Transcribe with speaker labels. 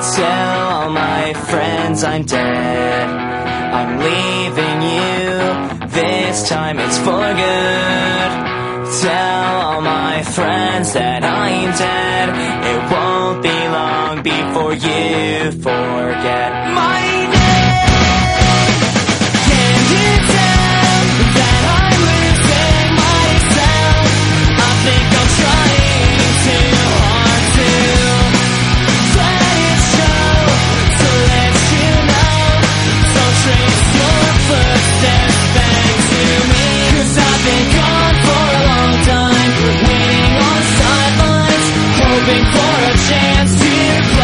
Speaker 1: Tell all my friends I'm dead. I'm leaving you. This time it's for good. Tell all my friends that I'm dead. It won't be long before you forget my. hoping for a chance to